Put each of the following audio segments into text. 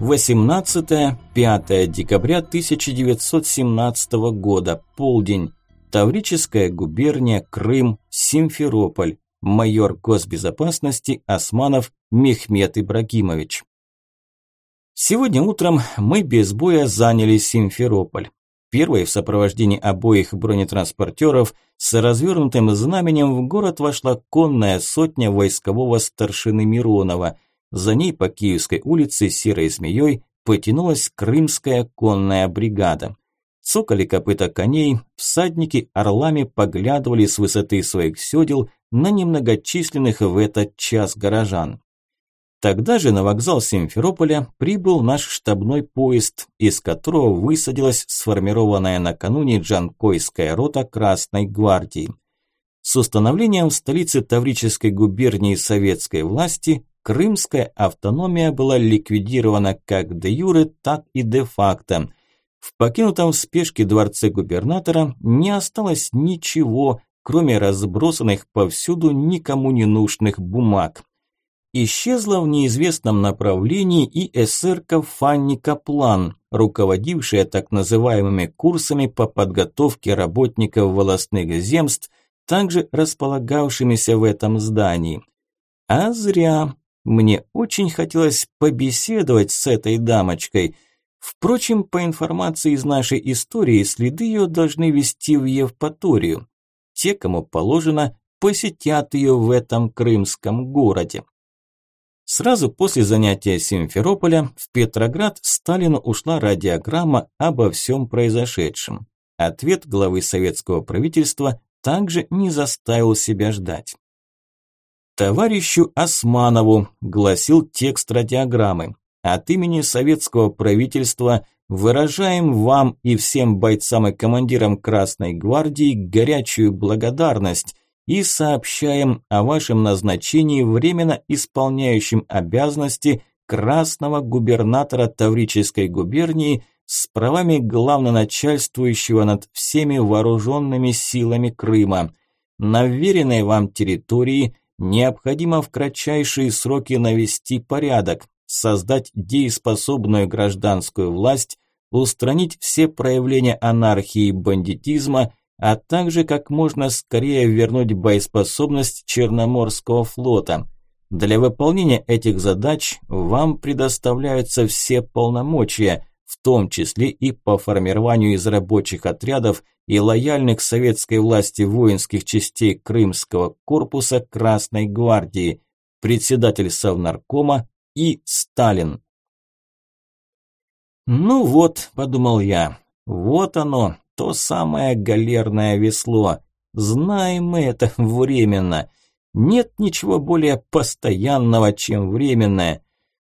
18-5 декабря 1917 года, полдень. Таврическая губерния, Крым, Симферополь. Майор госбезопасности Османов Мехмед Ибрагимович. Сегодня утром мы без боя заняли Симферополь. Первой в сопровождении обоих бронетранспортеров с развернутым знаменем в город вошла конная сотня войскового старшины Миронова – за ней по Киевской улице серой змеей потянулась крымская конная бригада. Цокали копыта коней, всадники орлами поглядывали с высоты своих седел на немногочисленных в этот час горожан. Тогда же на вокзал Симферополя прибыл наш штабной поезд, из которого высадилась сформированная накануне Джанкойская рота Красной гвардии. С установлением в столице Таврической губернии советской власти крымская автономия была ликвидирована как де юре, так и де факто. В покинутом в спешке дворце губернатора не осталось ничего, кроме разбросанных повсюду никому не нужных бумаг. Исчезла в неизвестном направлении и эсерка Фанни Каплан, руководившая так называемыми курсами по подготовке работников волостных земств, также располагавшимися в этом здании. А зря. Мне очень хотелось побеседовать с этой дамочкой. Впрочем, по информации из нашей истории, следы ее должны вести в Евпаторию. Те, кому положено, посетят ее в этом крымском городе. Сразу после занятия Симферополя в Петроград Сталину ушла радиограмма обо всем произошедшем. Ответ главы советского правительства также не заставил себя ждать. «Товарищу Османову», – гласил текст радиограммы, – «от имени советского правительства выражаем вам и всем бойцам и командирам Красной гвардии горячую благодарность и сообщаем о вашем назначении временно исполняющим обязанности красного губернатора Таврической губернии с правами главноначальствующего над всеми вооруженными силами Крыма. На вверенной вам территории необходимо в кратчайшие сроки навести порядок, создать дееспособную гражданскую власть, устранить все проявления анархии и бандитизма, а также как можно скорее вернуть боеспособность Черноморского флота. Для выполнения этих задач вам предоставляются все полномочия, в том числе и по формированию из рабочих отрядов и лояльных советской власти воинских частей Крымского корпуса Красной гвардии, председатель Совнаркома и Сталин. «Ну вот», – подумал я, – «вот оно, то самое галерное весло. Знаем мы это временно. Нет ничего более постоянного, чем временное.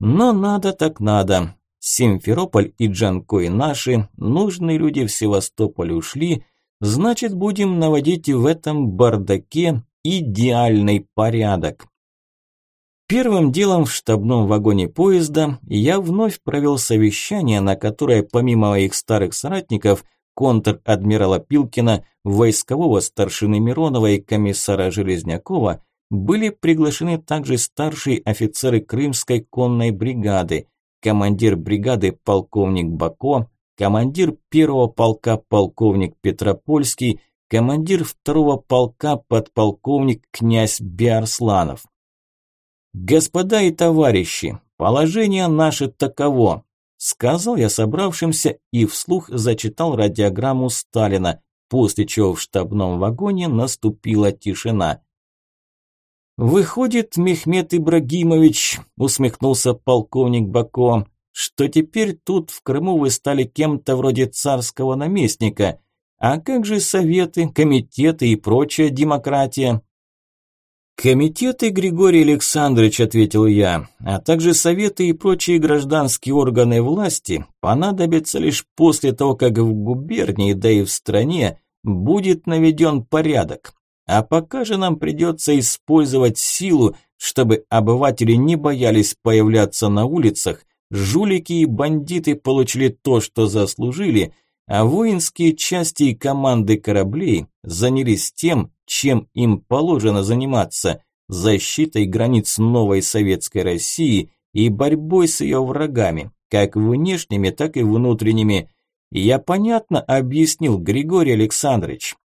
Но надо так надо. Симферополь и Джанкой наши, нужные люди в Севастополь ушли, значит будем наводить в этом бардаке идеальный порядок. Первым делом в штабном вагоне поезда я вновь провел совещание, на которое помимо моих старых соратников, контр-адмирала Пилкина, войскового старшины Миронова и комиссара Железнякова, были приглашены также старшие офицеры Крымской конной бригады – командир бригады полковник Бако, командир первого полка полковник Петропольский, командир второго полка подполковник князь Биарсланов. «Господа и товарищи, положение наше таково», сказал я собравшимся и вслух зачитал радиограмму Сталина, после чего в штабном вагоне наступила тишина. «Выходит, Мехмед Ибрагимович», – усмехнулся полковник Бако, – «что теперь тут в Крыму вы стали кем-то вроде царского наместника. А как же советы, комитеты и прочая демократия?» «Комитеты, Григорий Александрович», – ответил я, – «а также советы и прочие гражданские органы власти понадобятся лишь после того, как в губернии, да и в стране будет наведен порядок. А пока же нам придется использовать силу, чтобы обыватели не боялись появляться на улицах, жулики и бандиты получили то, что заслужили, а воинские части и команды кораблей занялись тем, чем им положено заниматься – защитой границ новой советской России и борьбой с ее врагами, как внешними, так и внутренними. Я понятно объяснил, Григорий Александрович.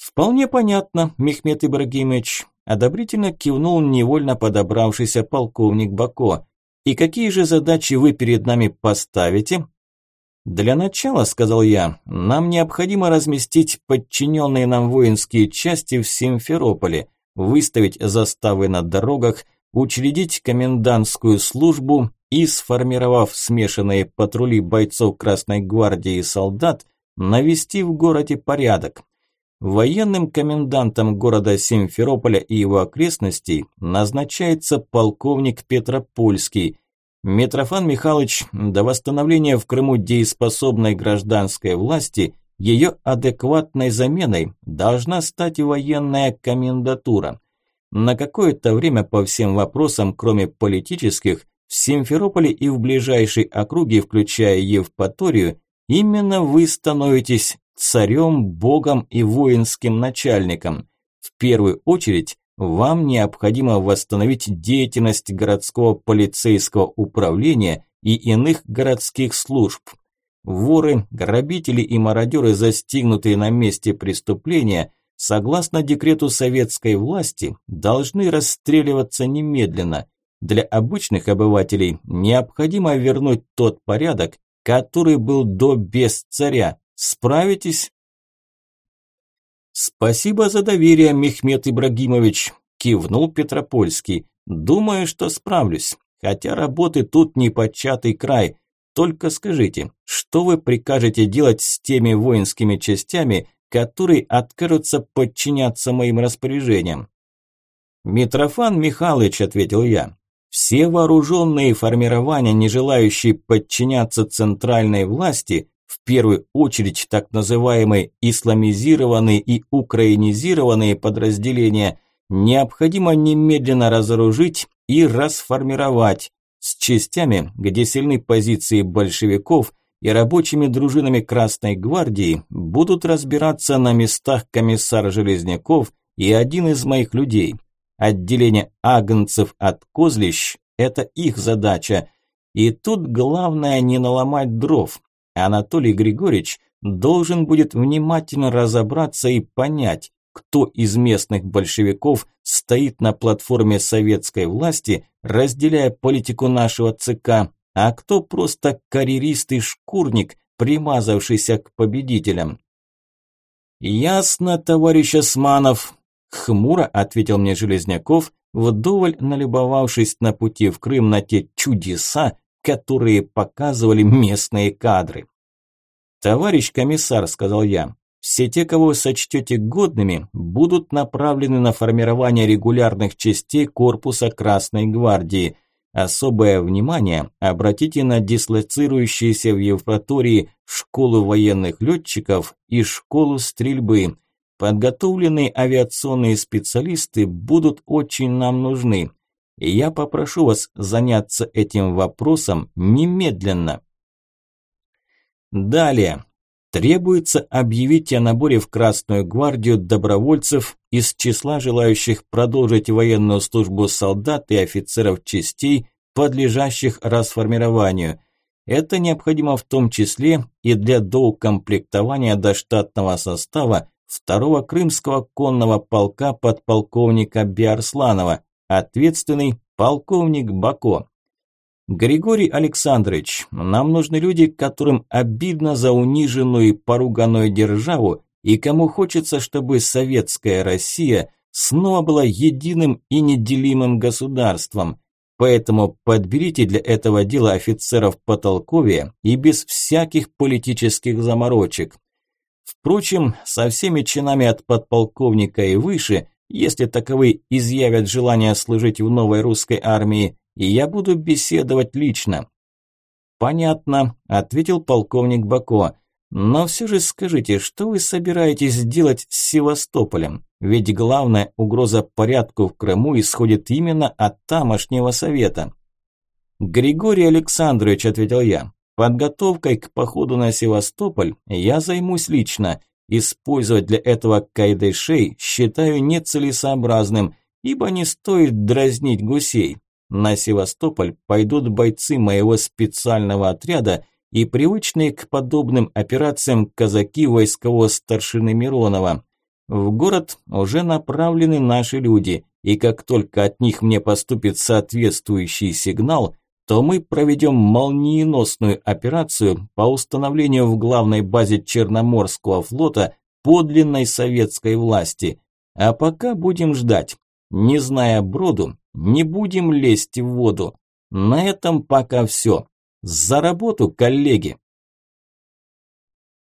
Вполне понятно, Мехмед Ибрагимович. Одобрительно кивнул невольно подобравшийся полковник Бако. И какие же задачи вы перед нами поставите? Для начала, сказал я, нам необходимо разместить подчиненные нам воинские части в Симферополе, выставить заставы на дорогах, учредить комендантскую службу и, сформировав смешанные патрули бойцов Красной гвардии и солдат, навести в городе порядок. Военным комендантом города Симферополя и его окрестностей назначается полковник Петропольский. Митрофан Михайлович до восстановления в Крыму дееспособной гражданской власти ее адекватной заменой должна стать военная комендатура. На какое-то время по всем вопросам, кроме политических, в Симферополе и в ближайшей округе, включая Евпаторию, именно вы становитесь царем, богом и воинским начальником. В первую очередь, вам необходимо восстановить деятельность городского полицейского управления и иных городских служб. Воры, грабители и мародеры, застигнутые на месте преступления, согласно декрету советской власти, должны расстреливаться немедленно. Для обычных обывателей необходимо вернуть тот порядок, который был до без царя, Справитесь?» «Спасибо за доверие, Мехмед Ибрагимович», – кивнул Петропольский. «Думаю, что справлюсь, хотя работы тут не початый край. Только скажите, что вы прикажете делать с теми воинскими частями, которые откажутся подчиняться моим распоряжениям?» «Митрофан Михайлович», – ответил я, – «все вооруженные формирования, не желающие подчиняться центральной власти, в первую очередь так называемые исламизированные и украинизированные подразделения, необходимо немедленно разоружить и расформировать с частями, где сильны позиции большевиков и рабочими дружинами Красной Гвардии будут разбираться на местах комиссар Железняков и один из моих людей. Отделение агнцев от козлищ – это их задача. И тут главное не наломать дров, Анатолий Григорьевич должен будет внимательно разобраться и понять, кто из местных большевиков стоит на платформе советской власти, разделяя политику нашего ЦК, а кто просто карьерист и шкурник, примазавшийся к победителям. «Ясно, товарищ Османов», – хмуро ответил мне Железняков, вдоволь налюбовавшись на пути в Крым на те чудеса, которые показывали местные кадры. «Товарищ комиссар», – сказал я, – «все те, кого вы сочтете годными, будут направлены на формирование регулярных частей корпуса Красной Гвардии. Особое внимание обратите на дислоцирующиеся в Евпатории школу военных летчиков и школу стрельбы. Подготовленные авиационные специалисты будут очень нам нужны. Я попрошу вас заняться этим вопросом немедленно. Далее. Требуется объявить о наборе в Красную гвардию добровольцев из числа желающих продолжить военную службу солдат и офицеров частей, подлежащих расформированию. Это необходимо в том числе и для доукомплектования до штатного состава второго крымского конного полка подполковника Биарсланова, Ответственный полковник Бако. Григорий Александрович, нам нужны люди, которым обидно за униженную и поруганную державу и кому хочется, чтобы советская Россия снова была единым и неделимым государством. Поэтому подберите для этого дела офицеров потолковее и без всяких политических заморочек. Впрочем, со всеми чинами от подполковника и выше если таковые изъявят желание служить в новой русской армии, и я буду беседовать лично. Понятно, ответил полковник Бако. Но все же скажите, что вы собираетесь делать с Севастополем? Ведь главная угроза порядку в Крыму исходит именно от тамошнего совета. Григорий Александрович, ответил я, подготовкой к походу на Севастополь я займусь лично. Использовать для этого кайдышей считаю нецелесообразным, ибо не стоит дразнить гусей. На Севастополь пойдут бойцы моего специального отряда и привычные к подобным операциям казаки войскового старшины Миронова. В город уже направлены наши люди, и как только от них мне поступит соответствующий сигнал, то мы проведем молниеносную операцию по установлению в главной базе Черноморского флота подлинной советской власти. А пока будем ждать. Не зная броду, не будем лезть в воду. На этом пока все. За работу, коллеги!